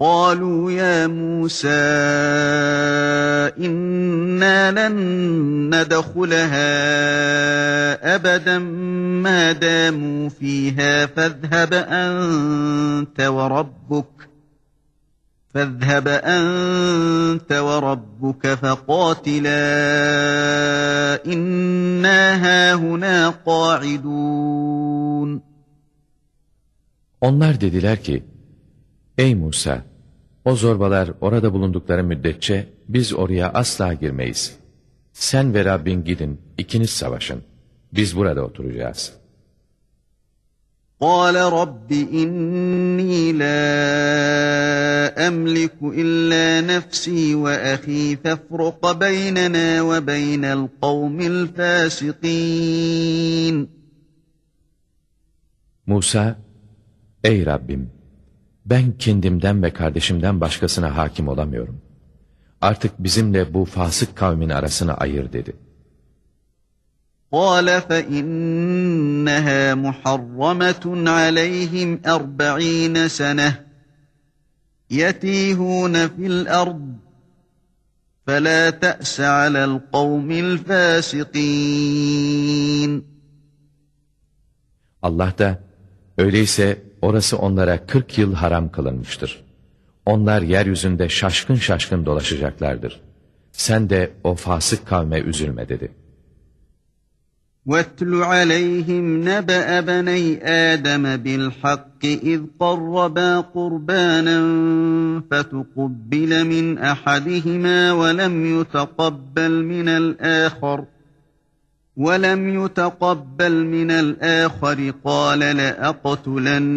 قالوا يا موسى إنا لن ندخلها أبدا ما داموا فيها فاذهب أنت وربك فاذهب أنت وربك فقاتلا إنا هاهنا قاعدون. Onlar dediler ki, Ey Musa! O zorbalar orada bulundukları müddetçe biz oraya asla girmeyiz. Sen ve Rabbin gidin, ikiniz savaşın. Biz burada oturacağız. قال رب إني لا أملك إلا نفسي وأخي فافرق بيننا وبين القوم الفاسقين Musa, Ey Rabbim! Ben kendimden ve kardeşimden başkasına hakim olamıyorum. Artık bizimle bu fasık kavmin arasını ayır dedi. قال فإنها محرمة عليهم أربعين سنة يتيهون في الأرض فلا تأس على القوم الفاسقين Allah da, öyleyse orası onlara kırk yıl haram kılınmıştır. Onlar yeryüzünde şaşkın şaşkın dolaşacaklardır. Sen de o fasık kavme üzülme dedi. واتل عليهم نبأ بني آدم بالحق إذ قربا قربانا فتقبل من أحدهما ولم يتقبل من الآخر ولم يتقبل من الآخر قال لأقتلنك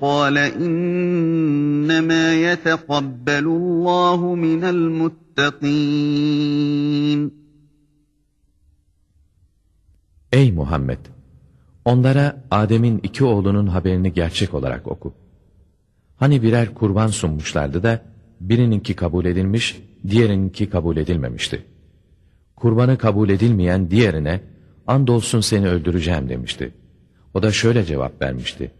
قال إنما يتقبل الله من المتقين Ey Muhammed! Onlara Adem'in iki oğlunun haberini gerçek olarak oku. Hani birer kurban sunmuşlardı da birininki kabul edilmiş, diğerininki kabul edilmemişti. Kurbanı kabul edilmeyen diğerine andolsun seni öldüreceğim demişti. O da şöyle cevap vermişti.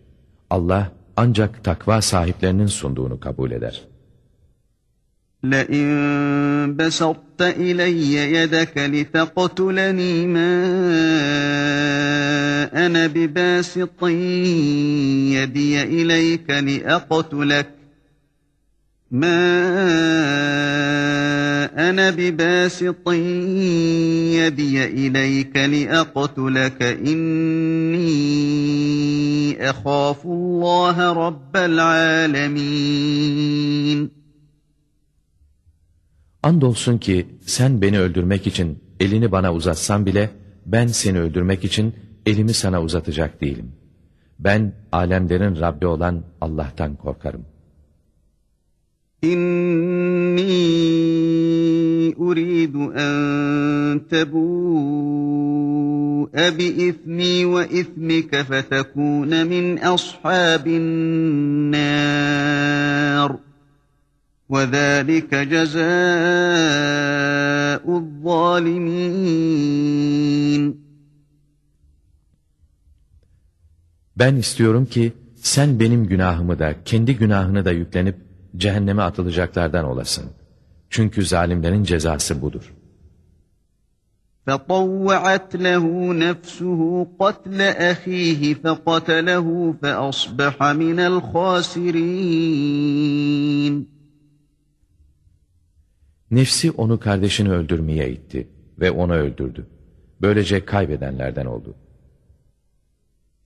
Allah ancak takva sahiplerinin sunduğunu kabul eder. لئن بسطت إلي يدك لتقتلني ما أنا بباسط يدي إليك لأقتلك ما أنا بباسط يدي إليك لأقتلك إني أخاف الله رب العالمين Andolsun ki sen beni öldürmek için elini bana uzatsan bile ben seni öldürmek için elimi sana uzatacak değilim. Ben alemlerin Rabbi olan Allah'tan korkarım. إني أريد أن تبوء بإثمي وإثمك فتكون من أصحاب النار وذلك جزاء الظالمين Ben istiyorum ki sen benim günahımı da kendi günahını da yüklenip cehenneme atılacaklardan olasın. Çünkü zalimlerin cezası budur. فطوعت له نفسه قتل أخيه فقتله فأصبح من الخاسرين Nefsi onu kardeşini öldürmeye itti ve onu öldürdü. Böylece kaybedenlerden oldu.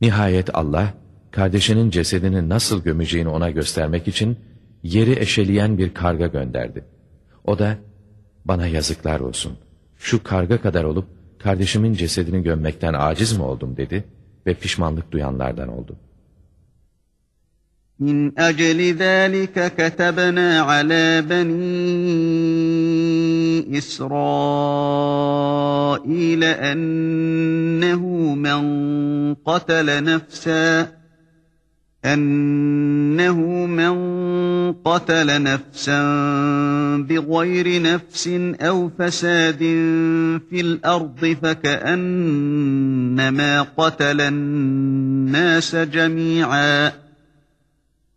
Nihayet Allah kardeşinin cesedini nasıl gömeceğini ona göstermek için yeri eşeleyen bir karga gönderdi. O da, bana yazıklar olsun, şu karga kadar olup kardeşimin cesedini gömmekten aciz mi oldum dedi ve pişmanlık duyanlardan oldu. من أجل ذلك كتبنا على بني إسرائيل أنه من قتل نفسا أنه من قتل نفسا بغير نفس أو فساد في الأرض فكأنما قتل الناس جميعاً.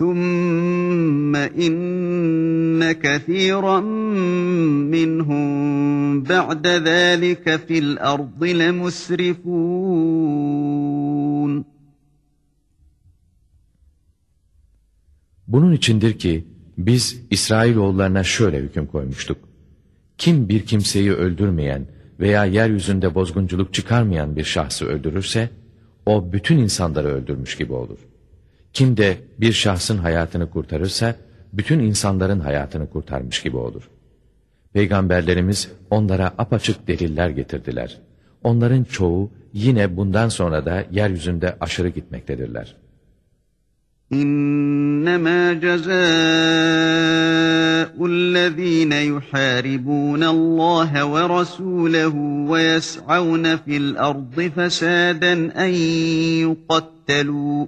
ثُمَّ إِنَّ كَثِيرًا مِّنْهُم بَعْدَ ذَٰلِكَ فِي الْأَرْضِ لَمُسْرِفُونَ Bunun içindir ki biz İsrailoğullarına şöyle hüküm koymuştuk. Kim bir kimseyi öldürmeyen veya yeryüzünde bozgunculuk çıkarmayan bir şahsı öldürürse, o bütün insanları öldürmüş gibi olur.'' Kim de bir şahsın hayatını kurtarırsa, bütün insanların hayatını kurtarmış gibi olur. Peygamberlerimiz onlara apaçık deliller getirdiler. Onların çoğu yine bundan sonra da yeryüzünde aşırı gitmektedirler. İnnemâ cezâ'ullezîne yuhâribûnallâhe ve rasûlehu ve yes'avne fil ardı fesâden en yukattelû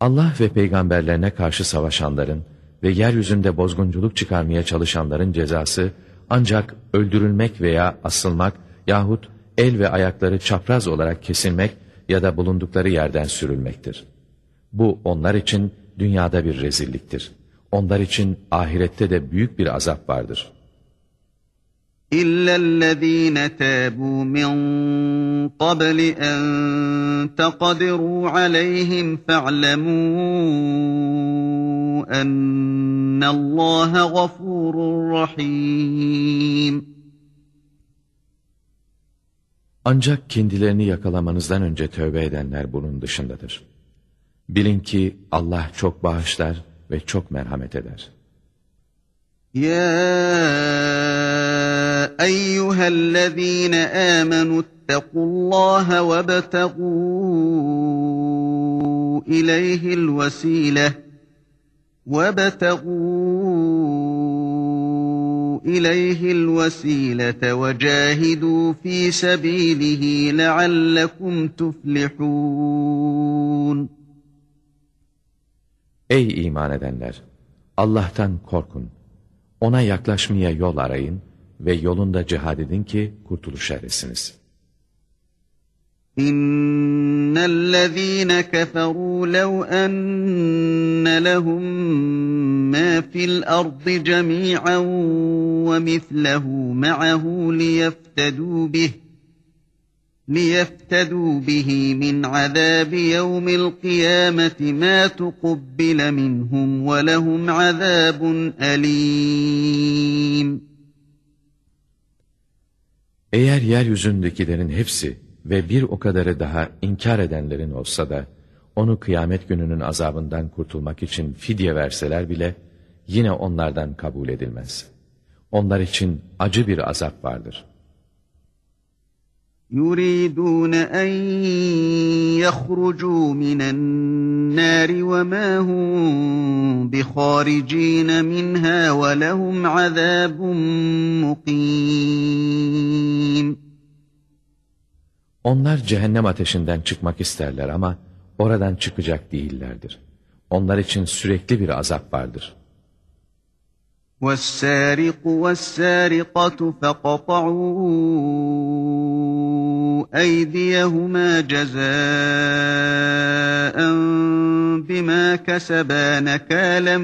Allah ve peygamberlerine karşı savaşanların ve yeryüzünde bozgunculuk çıkarmaya çalışanların cezası ancak öldürülmek veya asılmak yahut el ve ayakları çapraz olarak kesilmek ya da bulundukları yerden sürülmektir. Bu onlar için dünyada bir rezilliktir. Onlar için ahirette de büyük bir azap vardır.'' إلا الذين تابوا من قبل أن تقدروا عليهم فاعلموا أن الله غفور رحيم Ancak kendilerini yakalamanızdan önce tövbe edenler bunun dışındadır. Bilin ki Allah çok bağışlar ve çok merhamet eder. Ya ايها الذين امنوا اتقوا الله وابتغوا اليه الوسيله وابتغوا اليه الوسيله وجاهدوا في سبيله لعلكم تفلحون Ey iman edenler! Allah'tan korkun. Ona yaklaşmaya yol arayın ve yolunda cihad edin ki kurtuluş eresiniz. إن الذين كفروا لو أن لهم ما في الأرض جميعا ومثله معه ليفتدوا به ليفتدوا به من عذاب يوم القيامة ما تقبل منهم ولهم عذاب أليم Eğer yeryüzündekilerin hepsi ve bir o kadarı daha inkar edenlerin olsa da, onu kıyamet gününün azabından kurtulmak için fidye verseler bile, yine onlardan kabul edilmez. Onlar için acı bir azap vardır.'' يريدون أن يخرجوا من النار وما هم بخارجين منها ولهم عذاب مقيم Onlar cehennem ateşinden çıkmak isterler ama oradan çıkacak değillerdir. Onlar için sürekli bir azap vardır. وَالسَّارِقُ وَالسَّارِقَةُ فَقَطَعُوا أَيْدِيَهُمَا جَزَاءً بِمَا كَسَبَا نَكَالًا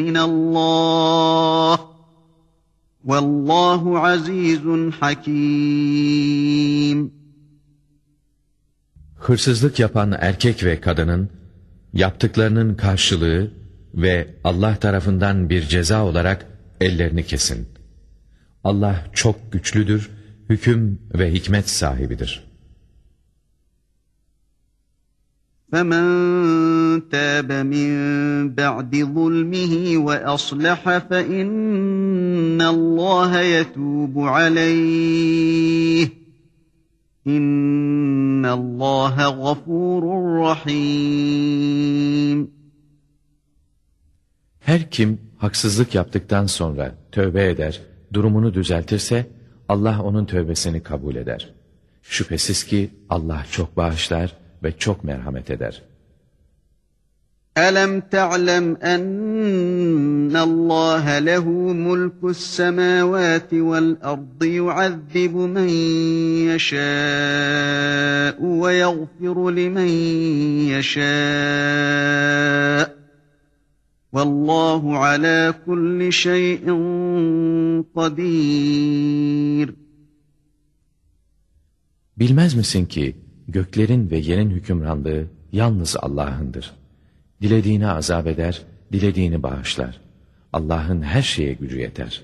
مِّنَ اللّٰهِ وَاللّٰهُ عَز۪يزٌ حَك۪يمٌ Hırsızlık yapan erkek ve kadının yaptıklarının karşılığı ve Allah tarafından bir ceza olarak ellerini kesin. Allah çok güçlüdür, hüküm ve hikmet sahibidir. فَمَنْ تَابَ مِنْ بَعْدِ ظُلْمِهِ وَأَصْلَحَ فَإِنَّ اللّٰهَ يَتُوبُ عَلَيْهِ İnna Allah gafurur rahim. Her kim haksızlık yaptıktan sonra tövbe eder, durumunu düzeltirse Allah onun tövbesini kabul eder. Şüphesiz ki Allah çok bağışlar ve çok merhamet eder. أَلَمْ تَعْلَمْ أَنَّ اللّٰهَ لَهُ مُلْكُ السَّمَاوَاتِ وَالْأَرْضِ يُعَذِّبُ مَنْ يَشَاءُ وَيَغْفِرُ لِمَنْ يَشَاءُ Vallahu ala kulli şeyin kadir. Bilmez misin ki göklerin ve yerin hükümranlığı yalnız Allah'ındır. Dilediğini azap eder, dilediğini bağışlar. Allah'ın her şeye gücü yeter.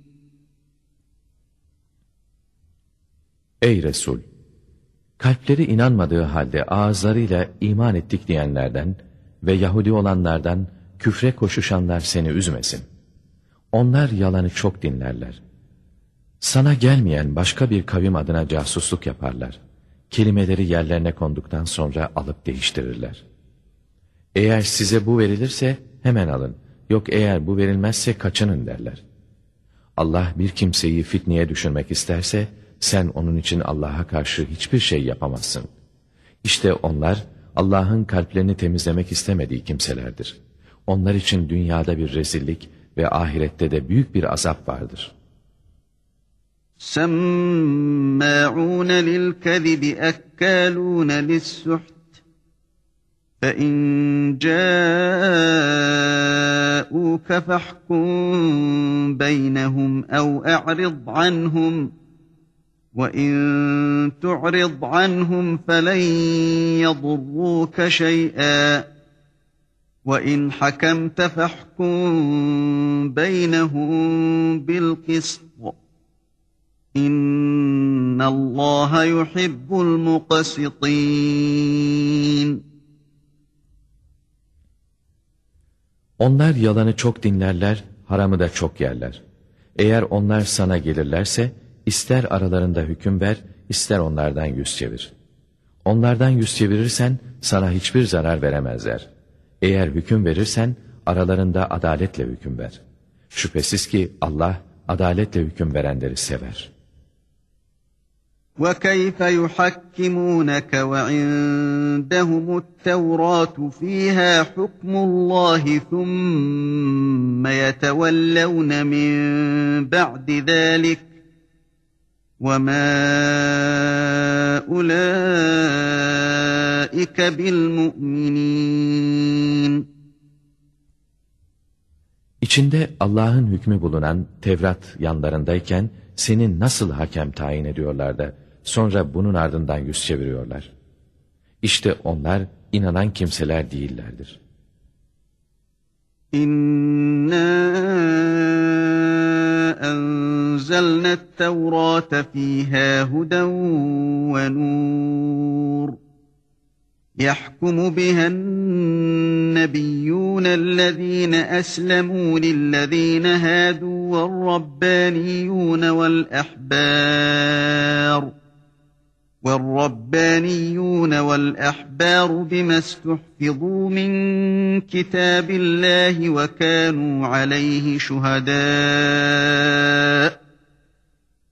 Ey Resul! Kalpleri inanmadığı halde ağızlarıyla iman ettik diyenlerden ve Yahudi olanlardan küfre koşuşanlar seni üzmesin. Onlar yalanı çok dinlerler. Sana gelmeyen başka bir kavim adına casusluk yaparlar. Kelimeleri yerlerine konduktan sonra alıp değiştirirler. Eğer size bu verilirse hemen alın. Yok eğer bu verilmezse kaçının derler. Allah bir kimseyi fitneye düşürmek isterse sen onun için Allah'a karşı hiçbir şey yapamazsın. İşte onlar Allah'ın kalplerini temizlemek istemediği kimselerdir. Onlar için dünyada bir rezillik ve ahirette de büyük bir azap vardır. سَمَّاعُونَ لِلْكَذِبِ اَكَّالُونَ لِلسُّحْتِ فَاِنْ جَاءُوكَ فَاحْكُمْ بَيْنَهُمْ اَوْ اَعْرِضْ عَنْهُمْ وَاِنْ تُعْرِضْ عَنْهُمْ فَلَنْ يَضُرُّوكَ شَيْئًا وَاِنْ حَكَمْتَ فَحْكُمْ بَيْنَهُمْ بِالْقِسْطِ اِنَّ اللّٰهَ يُحِبُّ الْمُقَسِطِينَ Onlar yalanı çok dinlerler, haramı da çok yerler. Eğer onlar sana gelirlerse, ister aralarında hüküm ver, ister onlardan yüz çevir. Onlardan yüz çevirirsen, sana hiçbir zarar veremezler. Eğer hüküm verirsen, aralarında adaletle hüküm ver. Şüphesiz ki Allah, adaletle hüküm verenleri sever.'' وكيف يحكمونك وعندهم التوراة فيها حكم الله ثم يتولون من بعد ذلك وما أولئك بالمؤمنين İçinde Allah'ın hükmü bulunan Tevrat yanlarındayken seni nasıl hakem tayin ediyorlar da Sonra bunun ardından yüz çeviriyorlar. İşte onlar inanan kimseler değillerdir. İnna enzelnet tevrate fiha huden ve nur. يحكم بها النبيون الذين أسلموا للذين هادوا والربانيون والأحبار والربانيون والأحبار بما استحفظوا من كتاب الله وكانوا عليه شهداء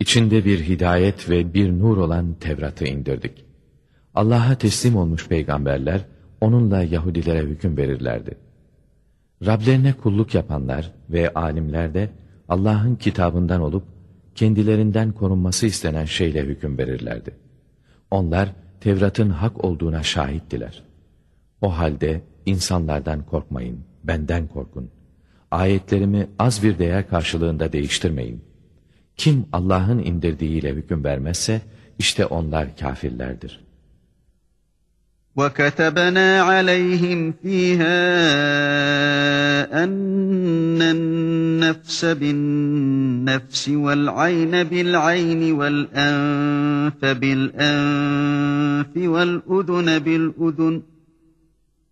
içinde bir hidayet ve bir nur olan Tevrat'ı indirdik. Allah'a teslim olmuş peygamberler onunla Yahudilere hüküm verirlerdi. Rablerine kulluk yapanlar ve alimler de Allah'ın kitabından olup kendilerinden korunması istenen şeyle hüküm verirlerdi. Onlar Tevrat'ın hak olduğuna şahittiler. O halde insanlardan korkmayın, benden korkun. Ayetlerimi az bir değer karşılığında değiştirmeyin. Kim Allah'ın indirdiğiyle hüküm vermezse işte onlar kafirlerdir. وَكَتَبَنَا عَلَيْهِمْ فِيهَا أَنَّ النَّفْسَ بِالنَّفْسِ وَالْعَيْنَ بِالْعَيْنِ وَالْأَنْفَ بِالْأَنْفِ وَالْأُذُنَ بِالْأُذُنِ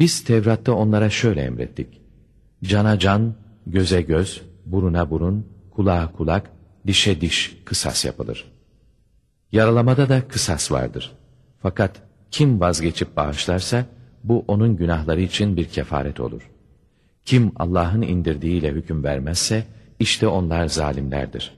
Biz Tevrat'ta onlara şöyle emrettik. Cana can, göze göz, buruna burun, kulağa kulak, dişe diş kısas yapılır.'' Yaralamada da kısas vardır. Fakat kim vazgeçip bağışlarsa bu onun günahları için bir kefaret olur. Kim Allah'ın indirdiğiyle hüküm vermezse işte onlar zalimlerdir.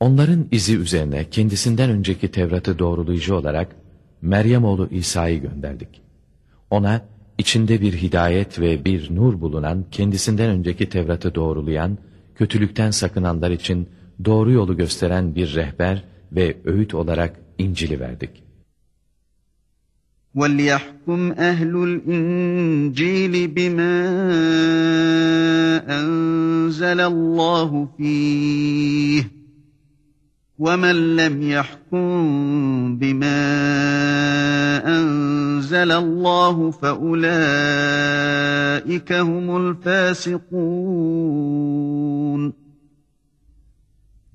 Onların izi üzerine kendisinden önceki Tevrat'ı doğrulayıcı olarak Meryem oğlu İsa'yı gönderdik. Ona, içinde bir hidayet ve bir nur bulunan, kendisinden önceki Tevrat'ı doğrulayan, kötülükten sakınanlar için doğru yolu gösteren bir rehber ve öğüt olarak İncil'i verdik. وَلْيَحْكُمْ أَهْلُ الْإِنْجِيلِ بِمَا أَنْزَلَ اللّٰهُ فِيهِ وَمَنْ لَمْ يَحْكُمْ بِمَا أَنْزَلَ اللّٰهُ فَأُولَٰئِكَ هُمُ الْفَاسِقُونَ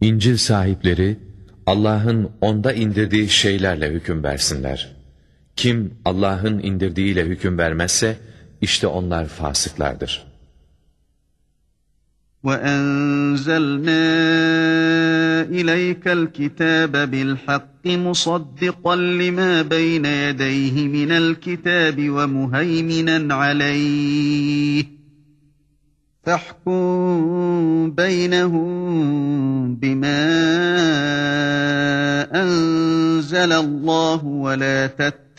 İncil sahipleri Allah'ın onda indirdiği şeylerle hüküm versinler. Kim Allah'ın indirdiğiyle hüküm vermezse işte onlar fasıklardır. وَأَنزَلْنَا إِلَيْكَ الْكِتَابَ بِالْحَقِّ مُصَدِّقًا لِمَا بَيْنَ يَدَيْهِ مِنَ الْكِتَابِ وَمُهَيْمِنًا عَلَيْهِ فَاحْكُم بَيْنَهُم بِمَا أَنزَلَ اللَّهُ وَلَا تَتَّبِعْ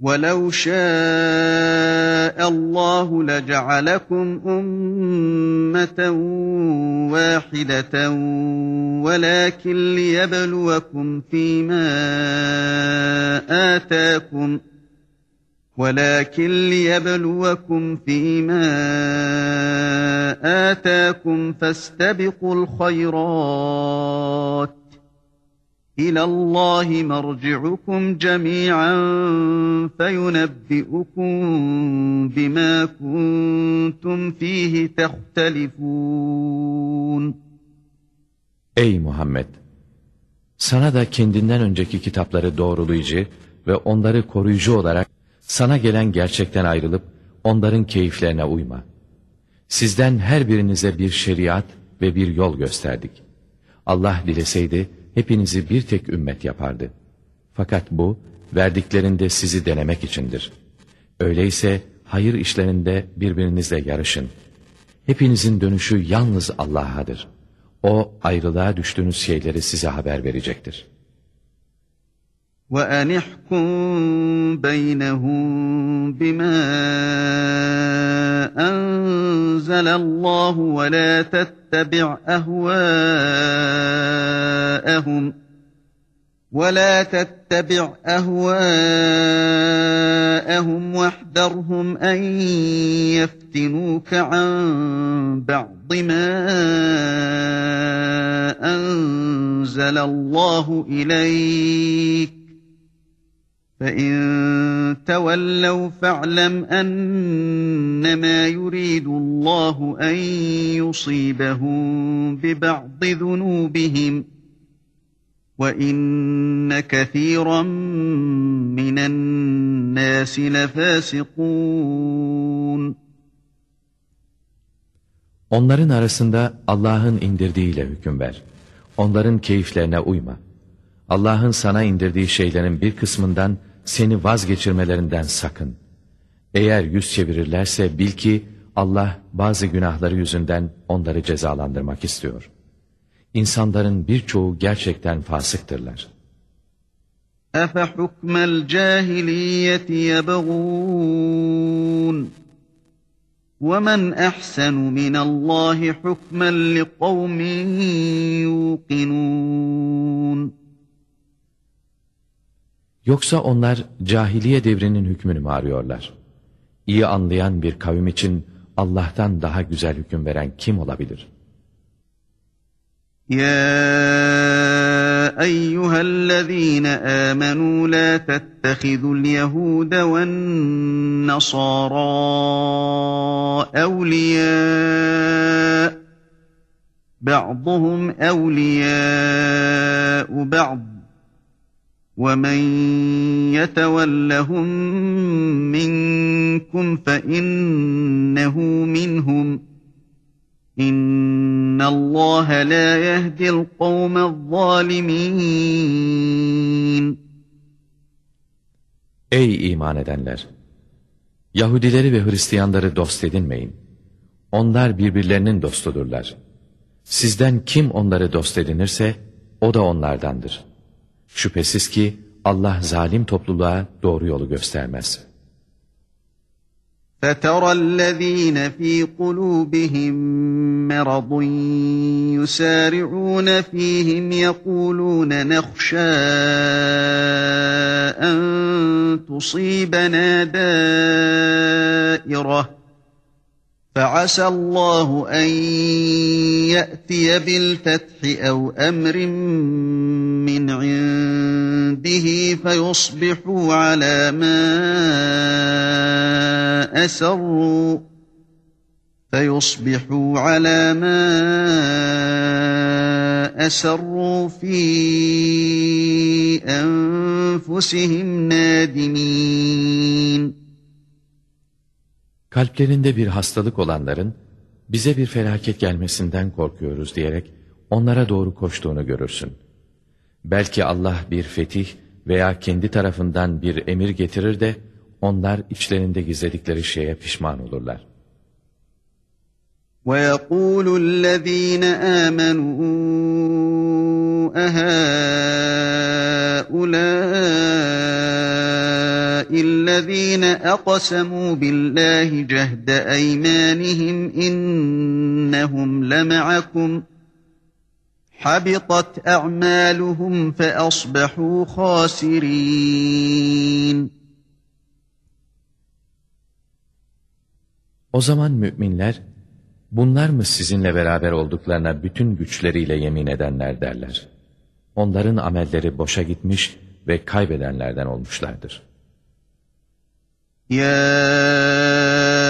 وَلَوْ شَاءَ اللّٰهُ لَجَعَلَكُمْ أُمَّةً وَاحِدَةً وَلَكِنْ لِيَبْلُوَكُمْ فِيمَا آتَاكُمْ وَلَكِنْ لِيَبْلُوَكُمْ فِيمَا آتَاكُمْ فَاسْتَبِقُوا الْخَيْرَاتِ İlâ merci'ukum cemî'an feyunebbi'ukum bimâ kuntum fîhi tehtelifûn. Ey Muhammed! Sana da kendinden önceki kitapları doğrulayıcı ve onları koruyucu olarak sana gelen gerçekten ayrılıp onların keyiflerine uyma. Sizden her birinize bir şeriat ve bir yol gösterdik. Allah dileseydi, hepinizi bir tek ümmet yapardı. Fakat bu, verdiklerinde sizi denemek içindir. Öyleyse hayır işlerinde birbirinizle yarışın. Hepinizin dönüşü yalnız Allah'adır. O ayrılığa düştüğünüz şeyleri size haber verecektir. وَاَنِ احْكُمْ بَيْنَهُمْ بِمَا أَنْزَلَ اللّٰهُ وَلَا تَتَّبِعْ أَهْوَاءَهُمْ وَلَا تَتَّبِعْ أَهْوَاءَهُمْ وَاحْذَرْهُمْ أَنْ يَفْتِنُوكَ عَنْ بَعْضِ مَا أَنْزَلَ اللّٰهُ إِلَيْكَ فَاِنْ تَوَلَّوْا فَاعْلَمْ اَنَّمَا يُرِيدُ اللّٰهُ اَنْ يُصِيبَهُمْ بِبَعْضِ ذُنُوبِهِمْ وَاِنَّ كَثِيرًا مِنَ النَّاسِ لَفَاسِقُونَ Onların arasında Allah'ın indirdiğiyle hüküm ver. Onların keyiflerine uyma. Allah'ın sana indirdiği şeylerin bir kısmından seni vazgeçirmelerinden sakın. Eğer yüz çevirirlerse bil ki Allah bazı günahları yüzünden onları cezalandırmak istiyor. İnsanların birçoğu gerçekten fasıktırlar. أَفَحُكْمَ الْجَاهِلِيَّةِ يَبَغُونَ وَمَنْ أَحْسَنُ مِنَ اللّٰهِ حُكْمًا لِقَوْمٍ يُوقِنُونَ Yoksa onlar cahiliye devrinin hükmünü mü arıyorlar? İyi anlayan bir kavim için Allah'tan daha güzel hüküm veren kim olabilir? Ya eyyühellezine amenu la tettehidul yehude ven nasara evliya ba'duhum evliya'u ba'd وَمَنْ يَتَوَلَّهُمْ مِنْكُمْ فَإِنَّهُ مِنْهُمْ اِنَّ اللّٰهَ لَا يَهْدِي الْقَوْمَ الظَّالِمِينَ Ey iman edenler! Yahudileri ve Hristiyanları dost edinmeyin. Onlar birbirlerinin dostudurlar. Sizden kim onları dost edinirse, o da onlardandır.'' Şüphesiz ki Allah zalim topluluğa doğru yolu göstermez.'' فَتَرَى الَّذ۪ينَ ف۪ي قُلُوبِهِمْ مَرَضٌ يُسَارِعُونَ ف۪يهِمْ يَقُولُونَ نَخْشَى أَنْ تُصِيبَنَا دَائِرَةٌ فَعَسَى اللّٰهُ أَنْ يَأْتِيَ بِالْفَتْحِ أَوْ أَمْرٍ مِّنْ عِنْدِهِ فَيُصْبِحُوا عَلَى مَا أَسَرُّوا فَيُصْبِحُوا عَلَى مَا أَسَرُّوا فِي أَنفُسِهِمْ نَادِمِينَ Kalplerinde bir hastalık olanların, bize bir felaket gelmesinden korkuyoruz diyerek onlara doğru koştuğunu görürsün. Belki Allah bir fetih veya kendi tarafından bir emir getirir de, onlar içlerinde gizledikleri şeye pişman olurlar. وَيَقُولُ الَّذ۪ينَ آمَنُوا أَهَٰؤُلَاءِ الَّذ۪ينَ أَقْسَمُوا بِاللّٰهِ جَهْدَ اَيْمَانِهِمْ اِنَّهُمْ لَمَعَكُمْ habitat a'maluhum fe asbahu hasirin. O zaman müminler, bunlar mı sizinle beraber olduklarına bütün güçleriyle yemin edenler derler. Onların amelleri boşa gitmiş ve kaybedenlerden olmuşlardır. Ya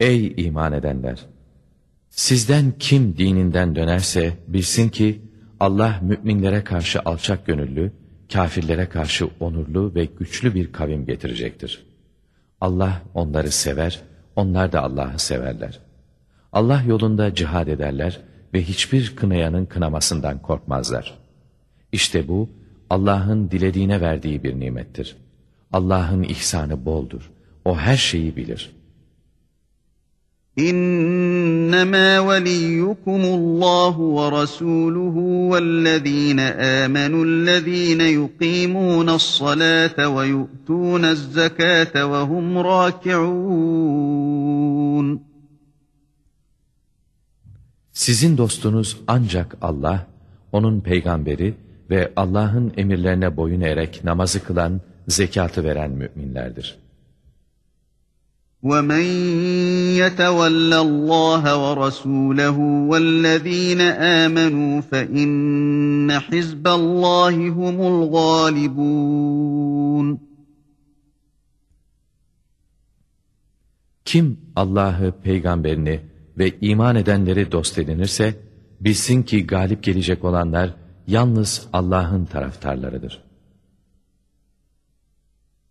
Ey iman edenler! Sizden kim dininden dönerse bilsin ki Allah müminlere karşı alçak gönüllü, kafirlere karşı onurlu ve güçlü bir kavim getirecektir. Allah onları sever, onlar da Allah'ı severler. Allah yolunda cihad ederler ve hiçbir kınayanın kınamasından korkmazlar. İşte bu Allah'ın dilediğine verdiği bir nimettir. Allah'ın ihsanı boldur. O her şeyi bilir.'' İnnemâ veliyyukumullahu ve rasûluhu vellezîne âmenullezîne yukîmûne's-salâte ve yu'tûne'z-zekâte ve hum râki'ûn. Sizin dostunuz ancak Allah, onun peygamberi ve Allah'ın emirlerine boyun eğerek namazı kılan, zekatı veren müminlerdir. وَمَنْ يَتَوَلَّ اللّٰهَ وَرَسُولَهُ وَالَّذ۪ينَ آمَنُوا فَاِنَّ حِزْبَ اللّٰهِ هُمُ الْغَالِبُونَ Kim Allah'ı, peygamberini ve iman edenleri dost edinirse, bilsin ki galip gelecek olanlar yalnız Allah'ın taraftarlarıdır.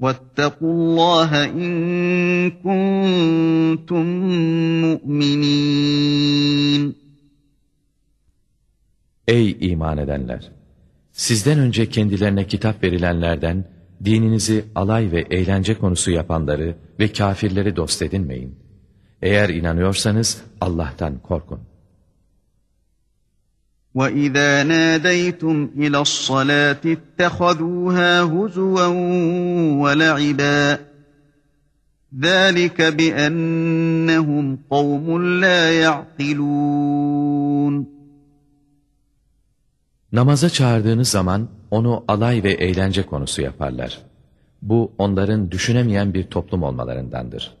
وَاتَّقُوا اللّٰهَ اِنْ كُنْتُمْ مُؤْمِنِينَ Ey iman edenler! Sizden önce kendilerine kitap verilenlerden dininizi alay ve eğlence konusu yapanları ve kafirleri dost edinmeyin. Eğer inanıyorsanız Allah'tan korkun. وَإِذَا نَادَيْتُمْ إِلَى الصَّلَاةِ اتَّخَذُوهَا هُزُوًا وَلَعِبًا ذَٰلِكَ بِأَنَّهُمْ قَوْمٌ لَا يَعْقِلُونَ Namaza çağırdığınız zaman onu alay ve eğlence konusu yaparlar. Bu onların düşünemeyen bir toplum olmalarındandır.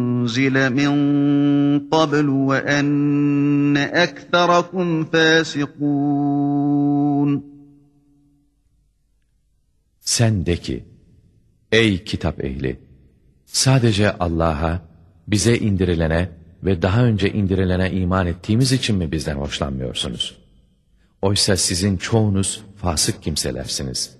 مِنْ قَبْلُ وَأَنَّ أَكْثَرَكُمْ فَاسِقُونَ Sen de ki, ey kitap ehli! Sadece Allah'a, bize indirilene ve daha önce indirilene iman ettiğimiz için mi bizden hoşlanmıyorsunuz? Oysa sizin çoğunuz fasık kimselersiniz.''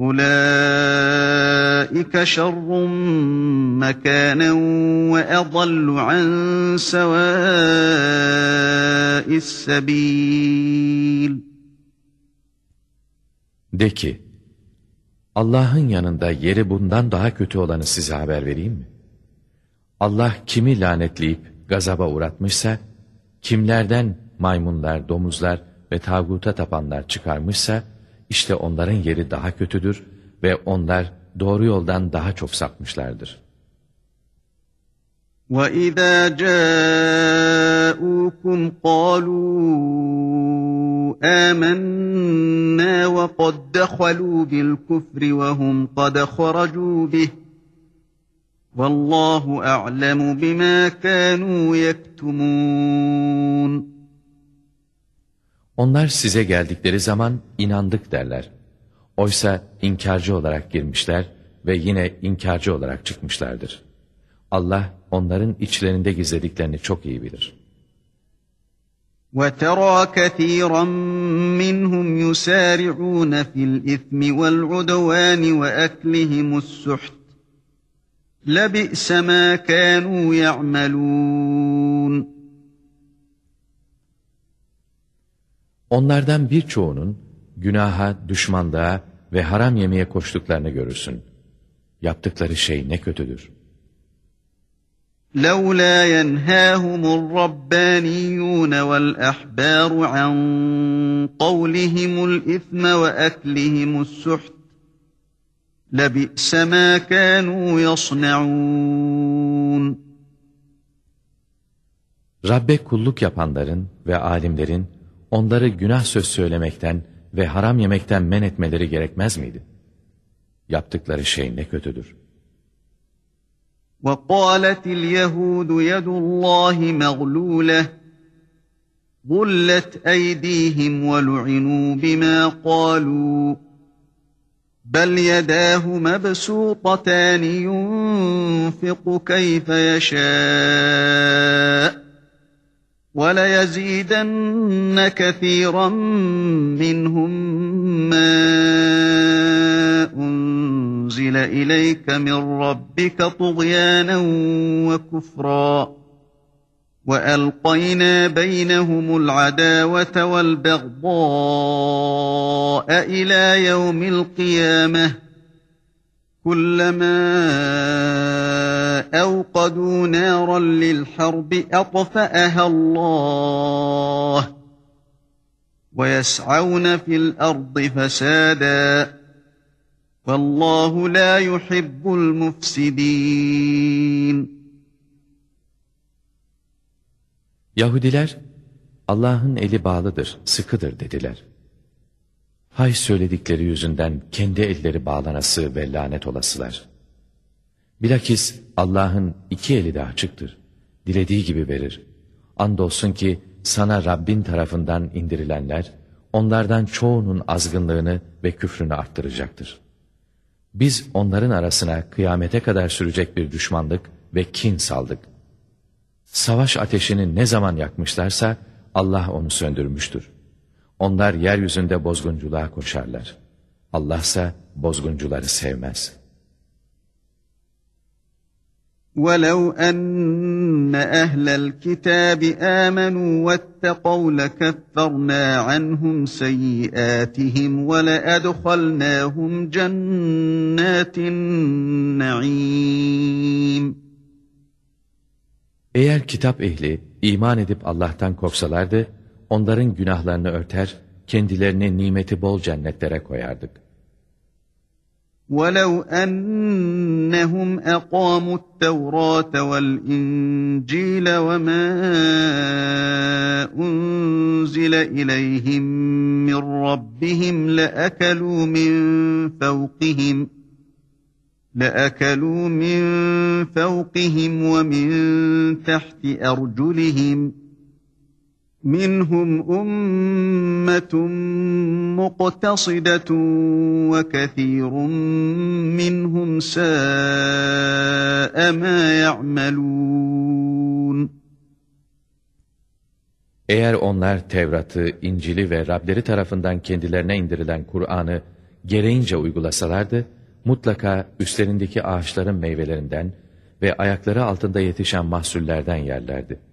Ulaika şerrun mekanen ve edallu an sevâis sebil. De ki, Allah'ın yanında yeri bundan daha kötü olanı size haber vereyim mi? Allah kimi lanetleyip gazaba uğratmışsa, kimlerden maymunlar, domuzlar ve tağuta tapanlar çıkarmışsa, işte onların yeri daha kötüdür ve onlar doğru yoldan daha çok sapmışlardır. وَإِذَا جَاءُوكُمْ قَالُوا آمَنَّا وَقَدْ دَخَلُوا بِالْكُفْرِ وَهُمْ قَدْ خَرَجُوا بِهِ وَاللّٰهُ أَعْلَمُ بِمَا كَانُوا يَكْتُمُونَ onlar size geldikleri zaman inandık derler. Oysa inkarcı olarak girmişler ve yine inkarcı olarak çıkmışlardır. Allah onların içlerinde gizlediklerini çok iyi bilir. وَتَرَى كَثِيرًا مِّنْهُمْ يُسَارِعُونَ فِي الْإِثْمِ وَالْعُدْوَانِ وَأَكْلِهِمُ السُّحْتِ لَبِئْسَ مَا كَانُوا يَعْمَلُونَ Onlardan birçoğunun günaha, düşmanlığa ve haram yemeye koştuklarını görürsün. Yaptıkları şey ne kötüdür. لَوْلَا يَنْهَاهُمُ الرَّبَّانِيُّونَ وَالْأَحْبَارُ عَنْ قَوْلِهِمُ الْإِثْمَ وَأَكْلِهِمُ السُّحْتَ لَبِئْسَ مَا كَانُوا يَصْنَعُونَ Rabbe kulluk yapanların ve alimlerin onları günah söz söylemekten ve haram yemekten men etmeleri gerekmez miydi? Yaptıkları şey ne kötüdür. وَقَالَتِ الْيَهُودُ يَدُ اللّٰهِ مَغْلُولَةٌ غُلَّتْ أَيْدِيهِمْ وَلُعِنُوا بِمَا قَالُوا بَلْ يَدَاهُ مَبْسُوطَتَانِ يُنْفِقُ كَيْفَ يَشَاءُ وَلَيَزِيدَنَّ كَثِيرًا مِّنْهُم مَّا أُنزِلَ إِلَيْكَ مِن رَّبِّكَ طُغْيَانًا وَكُفْرًا وَأَلْقَيْنَا بَيْنَهُمُ الْعَدَاوَةَ وَالْبَغْضَاءَ إِلَىٰ يَوْمِ الْقِيَامَةِ كُلَّمَا أَوْقَدُوا نَارًا لِلْحَرْبِ أَطْفَأَهَا اللّٰهُ وَيَسْعَوْنَ فِي الْأَرْضِ فَسَادًا وَاللّٰهُ لَا يُحِبُّ الْمُفْسِدِينَ Yahudiler, Allah'ın eli bağlıdır, sıkıdır dediler. Hay söyledikleri yüzünden kendi elleri bağlanası ve lanet olasılar. Bilakis Allah'ın iki eli de açıktır. Dilediği gibi verir. Andolsun ki sana Rabbin tarafından indirilenler, onlardan çoğunun azgınlığını ve küfrünü arttıracaktır. Biz onların arasına kıyamete kadar sürecek bir düşmanlık ve kin saldık. Savaş ateşini ne zaman yakmışlarsa Allah onu söndürmüştür. Onlar yeryüzünde bozgunculuğa koşarlar. Allah ise bozguncuları sevmez.'' ولو أن أهل الكتاب آمنوا واتقوا لكفرنا عنهم سيئاتهم ولأدخلناهم جنات النعيم Eğer kitap ehli iman edip Allah'tan korksalardı, onların günahlarını örter, kendilerini nimeti bol cennetlere koyardık. ولو أنهم أقاموا التوراة والإنجيل وما أنزل إليهم من ربهم لأكلوا من فوقهم لأكلوا من فوقهم ومن تحت أرجلهم ummetun muqtasidetun ve kethirun minhum sâ'e mâ ya'melûn. Eğer onlar Tevrat'ı, İncil'i ve Rableri tarafından kendilerine indirilen Kur'an'ı gereğince uygulasalardı, mutlaka üstlerindeki ağaçların meyvelerinden ve ayakları altında yetişen mahsullerden yerlerdi.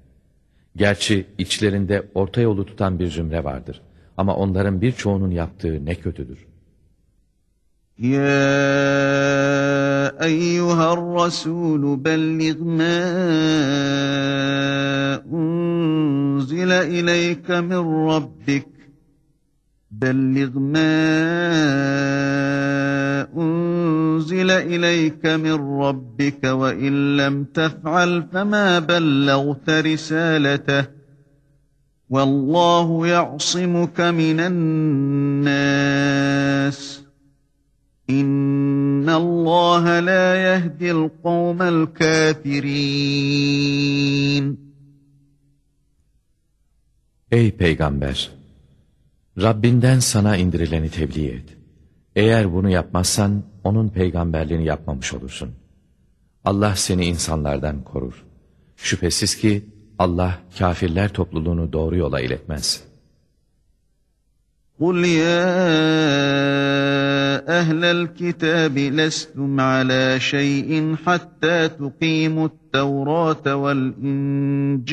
Gerçi içlerinde orta yolu tutan bir zümre vardır. Ama onların birçoğunun yaptığı ne kötüdür. Ya eyyuhar Resulü bellig ma unzile ileyke min Rabbik. Bellig ma أنزل إليك من ربك وإن لم تفعل فما بلغت رسالته والله يعصمك من الناس إن الله لا يهدي القوم الكافرين Ey Peygamber! Rabbinden sana indirileni tebliğ et. Eğer bunu yapmazsan onun peygamberliğini yapmamış olursun. Allah seni insanlardan korur. Şüphesiz ki Allah kafirler topluluğunu doğru yola iletmez. قُلْ يَا أَهْلَ الْكِتَابِ لَسْتُمْ عَلَى شَيْءٍ حَتَّى تُقِيمُوا التَّوْرَاةَ وَالْإِنْجِيلَ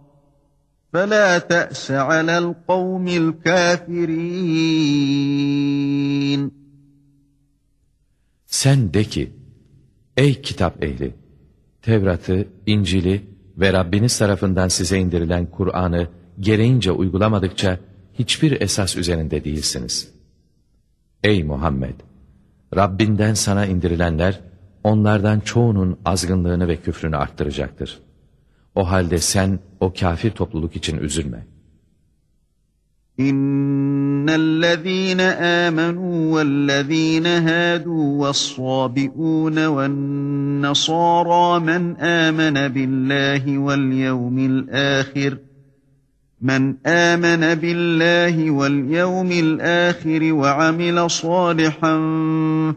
فَلَا تَأْسَ عَلَى الْقَوْمِ الْكَافِرِينَ Sen de ki, ey kitap ehli, Tevrat'ı, İncil'i ve Rabbiniz tarafından size indirilen Kur'an'ı gereğince uygulamadıkça hiçbir esas üzerinde değilsiniz. Ey Muhammed! Rabbinden sana indirilenler, onlardan çoğunun azgınlığını ve küfrünü arttıracaktır.'' O halde sen o kafir topluluk için üzülme. إن الذين آمنوا والذين هادوا والصابئون والنصارى من آمن بالله واليوم الآخر من آمن بالله واليوم الآخر وعمل صالحا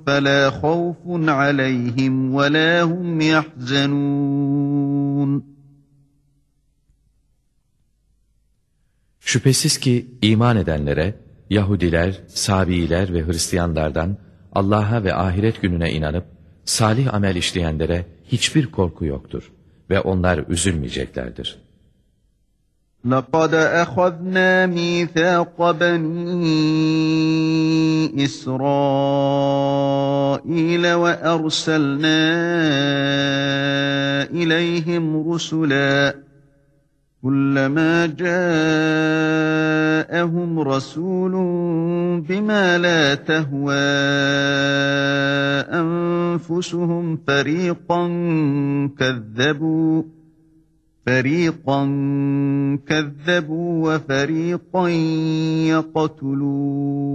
فلا خوف عليهم ولا هم يحزنون Şüphesiz ki iman edenlere, Yahudiler, Sabiiler ve Hristiyanlardan Allah'a ve ahiret gününe inanıp salih amel işleyenlere hiçbir korku yoktur ve onlar üzülmeyeceklerdir. لَقَدْ أَخَذْنَا مِيثَاقَ بَنِي إسرائيل وأرسلنا إليهم رسلا كلما جاءهم رسول بما لا تهوى أنفسهم فريقا كذبوا فَر۪يقًا كَذَّبُوا وَفَر۪يقًا يَقَتُلُونَ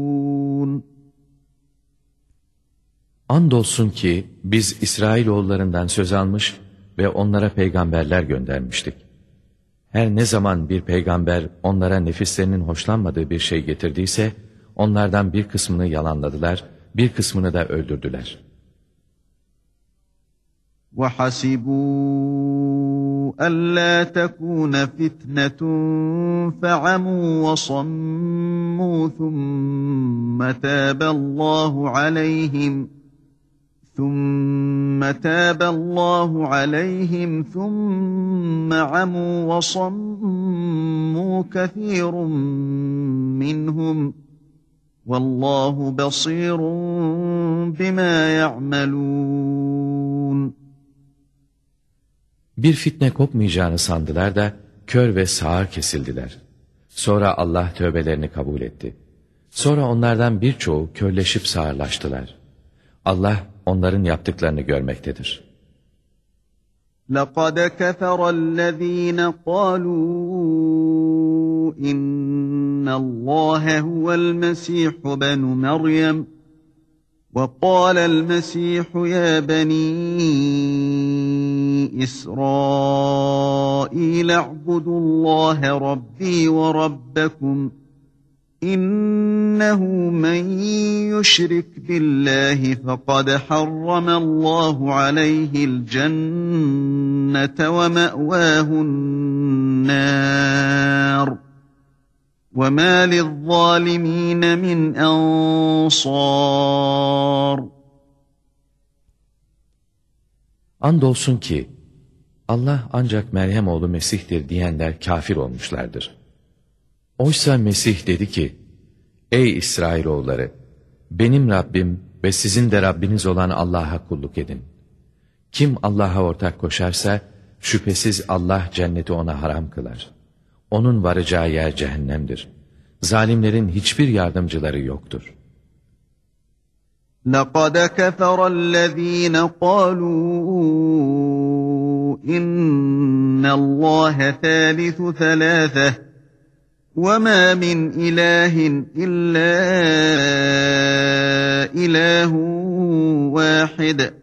Andolsun ki biz İsrailoğullarından söz almış ve onlara peygamberler göndermiştik. Her ne zaman bir peygamber onlara nefislerinin hoşlanmadığı bir şey getirdiyse, onlardan bir kısmını yalanladılar, bir kısmını da öldürdüler. وَحَسِبُوا أَلَّا تَكُونَ فِتْنَةٌ فَعَمُوا وَصَمُّوا ثُمَّ تَابَ اللّٰهُ عَلَيْهِمْ ثُمَّ تَابَ اللّٰهُ عَلَيْهِمْ ثُمَّ عَمُوا وَصَمُّوا كَثِيرٌ مِّنْهُمْ وَاللّٰهُ بَصِيرٌ بِمَا يَعْمَلُونَ Bir fitne kopmayacağını sandılar da kör ve sağır kesildiler. Sonra Allah tövbelerini kabul etti. Sonra onlardan birçoğu körleşip sağırlaştılar. Allah onların yaptıklarını görmektedir. لَقَدْ كَفَرَ الَّذ۪ينَ قَالُوا إِنَّ اللّٰهَ هُوَ الْمَسِيحُ بَنُ مَرْيَمَ وَقَالَ الْمَسِيحُ يَا بَنِي إِسْرَائِيلَ اعْبُدُوا اللّٰهَ رَبِّي وَرَبَّكُمْ إِنَّهُ مَنْ يُشْرِكْ بِاللّٰهِ فَقَدْ حَرَّمَ اللّٰهُ عَلَيْهِ الْجَنَّةَ وَمَأْوَاهُ النَّارُ وَمَا لِلظَّالِمِينَ مِنْ أَنصَارٍ Andolsun ki Allah ancak Meryem oğlu Mesih'tir diyenler kafir olmuşlardır. Oysa Mesih dedi ki, Ey İsrailoğulları! Benim Rabbim ve sizin de Rabbiniz olan Allah'a kulluk edin. Kim Allah'a ortak koşarsa, şüphesiz Allah cenneti ona haram kılar. Onun varacağı yer cehennemdir. Zalimlerin hiçbir yardımcıları yoktur. لَقَدْ كَفَرَ الَّذ۪ينَ قَالُوا اِنَّ اللّٰهَ ثَالِثُ ثَلَاثَةٍ وَمَا مِنْ إِلَٰهٍ إِلَّا إِلَٰهٌ وَاحِدٌ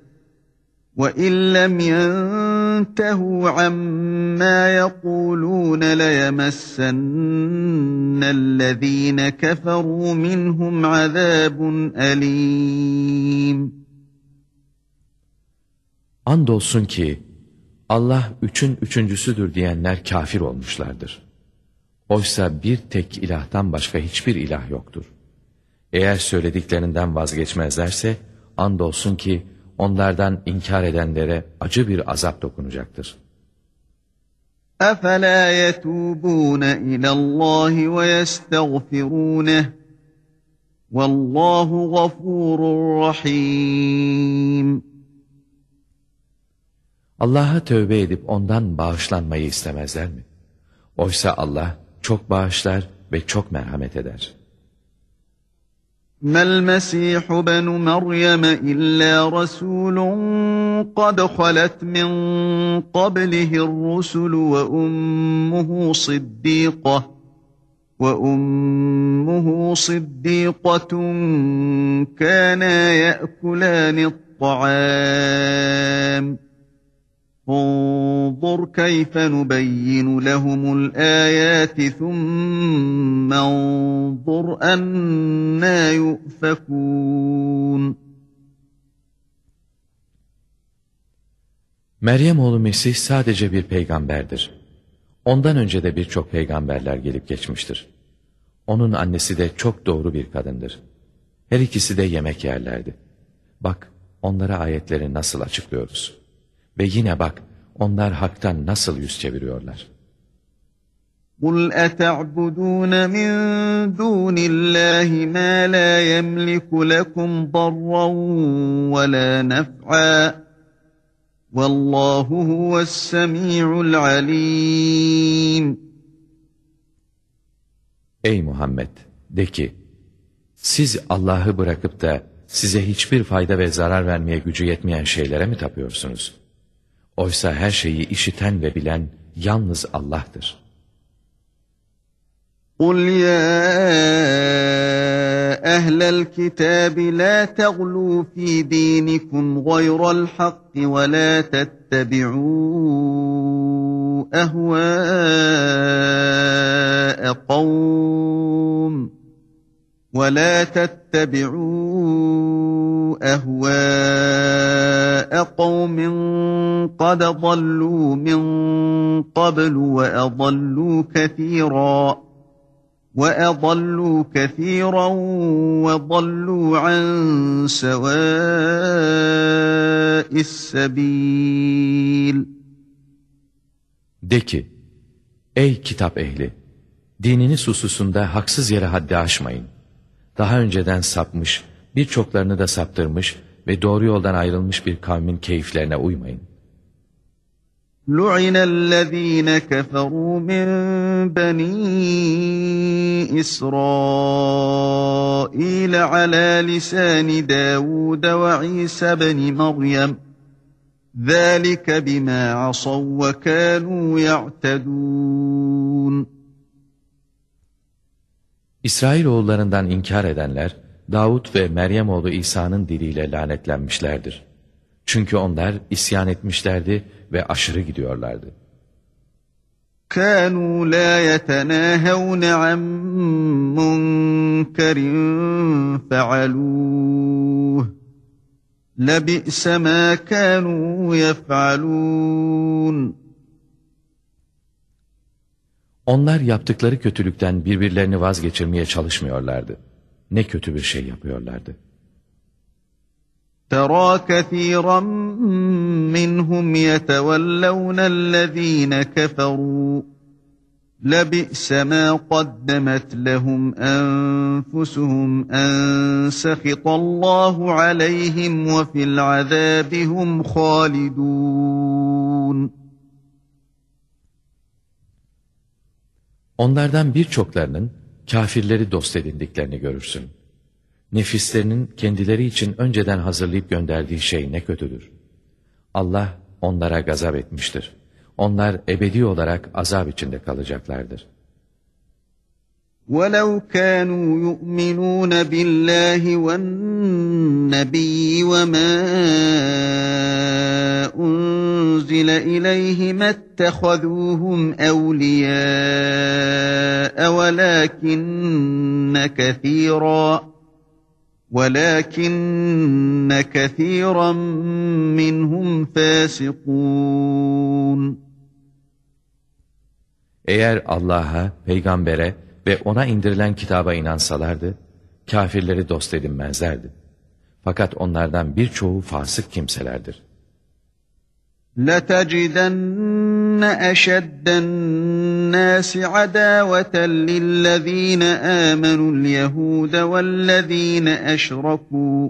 وَإِنْ لَمْ يَنْتَهُوا عَمَّا يَقُولُونَ لَيَمَسَّنَّ الَّذ۪ينَ كَفَرُوا مِنْهُمْ عَذَابٌ أَلِيمٌ Andolsun ki Allah üçün üçüncüsüdür diyenler kafir olmuşlardır. Oysa bir tek ilahtan başka hiçbir ilah yoktur. Eğer söylediklerinden vazgeçmezlerse andolsun ki onlardan inkar edenlere acı bir azap dokunacaktır. أَفَلَا يَتُوبُونَ إِلَى اللّٰهِ وَيَسْتَغْفِرُونَهُ وَاللّٰهُ غَفُورٌ رَحِيمٌ Allah'a tövbe edip ondan bağışlanmayı istemezler mi? Oysa Allah çok bağışlar ve çok merhamet eder. مَا الْمَسِيحُ بَنُ مَرْيَمَ إِلَّا رَسُولٌ قَدْ خَلَتْ مِنْ قَبْلِهِ الرُّسُلُ وَأُمُّهُ صِدِّيقَةٌ وَأُمُّهُ صِدِّيقَةٌ كَانَا يَأْكُلَانِ الطَّعَامَ انظُرْ كَيْفَ نُبَيِّنُ لَهُمُ الْآيَاتِ ثُمَّ انظُرْ أَنَّا يُؤْفَكُونَ Meryem oğlu Mesih sadece bir peygamberdir. Ondan önce de birçok peygamberler gelip geçmiştir. Onun annesi de çok doğru bir kadındır. Her ikisi de yemek yerlerdi. Bak onlara ayetleri nasıl açıklıyoruz. Ve yine bak onlar haktan nasıl yüz çeviriyorlar. قُلْ أَتَعْبُدُونَ مِنْ دُونِ اللّٰهِ مَا لَا يَمْلِكُ لَكُمْ ضَرًّا وَلَا نَفْعًا وَاللّٰهُ هُوَ السَّمِيعُ الْعَلِيمُ Ey Muhammed! De ki, siz Allah'ı bırakıp da size hiçbir fayda ve zarar vermeye gücü yetmeyen şeylere mi tapıyorsunuz? Oysa her şeyi işiten ve bilen yalnız Allah'tır. قُلْ يَا أَهْلَ الْكِتَابِ لَا تَغْلُوا فِي دِينِكُمْ غَيْرَ الْحَقِّ وَلَا تَتَّبِعُوا أَهْوَاءَ قَوْمٍ وَلَا تَتَّبِعُوا أَهْوَاءَ قَوْمٍ قَدْ ضَلُّوا مِنْ قَبْلُ وَأَضَلُّوا كَثِيرًا وَأَضَلُّوا كَثِيرًا وَضَلُّوا عَنْ سَوَاءِ السَّبِيلِ De ki, ey kitap ehli! Dininiz hususunda haksız yere haddi aşmayın. Daha önceden sapmış, birçoklarını da saptırmış ve doğru yoldan ayrılmış bir kavmin keyiflerine uymayın. لُعِنَ الَّذ۪ينَ كَفَرُوا مِنْ بَن۪ي إِسْرَائِيلَ عَلَى لِسَانِ دَاوُودَ وَعِيسَى بْنِ مَرْيَمَ ذَٰلِكَ بِمَا عَصَوْا وَكَانُوا يَعْتَدُونَ İsrailoğullarından inkar edenler, Davut ve Meryem oğlu İsa'nın diliyle lanetlenmişlerdir. Çünkü onlar isyan etmişlerdi ve aşırı gidiyorlardı. كَانُوا لَا يَتَنَاهَوْنَ عَنْ مُنْكَرٍ فَعَلُوهُ لَبِئْسَ مَا كَانُوا يَفْعَلُونَ Onlar yaptıkları kötülükten birbirlerini vazgeçirmeye çalışmıyorlardı. Ne kötü bir şey yapıyorlardı. تَرَى كَثِيرًا مِّنْهُمْ يَتَوَلَّوْنَ الَّذ۪ينَ كَفَرُوا لَبِئْسَ مَا قَدَّمَتْ لَهُمْ أَنفُسُهُمْ أَنْ سَخِطَ اللّٰهُ عَلَيْهِمْ وَفِي الْعَذَابِ هُمْ خَالِدُونَ Onlardan birçoklarının kafirleri dost edindiklerini görürsün. Nefislerinin kendileri için önceden hazırlayıp gönderdiği şey ne kötüdür. Allah onlara gazap etmiştir. Onlar ebedi olarak azap içinde kalacaklardır. وَلَوْ كَانُوا يُؤْمِنُونَ بِاللّٰهِ وَالنَّبِيِّ وَمَا أُنْزِلَ إِلَيْهِ مَا اتَّخَذُوهُمْ أَوْلِيَاءَ وَلَكِنَّ كَثِيرًا وَلَكِنَّ كَثِيرًا مِّنْهُمْ فَاسِقُونَ Eğer Allah'a, peygambere ve ona indirilen kitaba inansalardı, kafirleri dost edinmezlerdi. Fakat onlardan birçoğu fasık kimselerdir. لَتَجِدَنَّ أَشَدَّ النَّاسِ عَدَاوَةً لِلَّذ۪ينَ آمَنُوا الْيَهُودَ وَالَّذ۪ينَ أَشْرَكُوا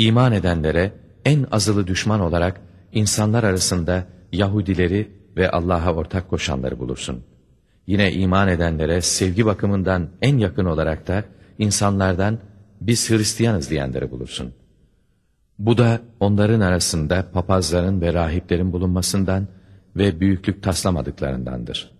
İman edenlere en azılı düşman olarak insanlar arasında Yahudileri ve Allah'a ortak koşanları bulursun. Yine iman edenlere sevgi bakımından en yakın olarak da insanlardan biz Hristiyanız diyenleri bulursun. Bu da onların arasında papazların ve rahiplerin bulunmasından ve büyüklük taslamadıklarındandır.''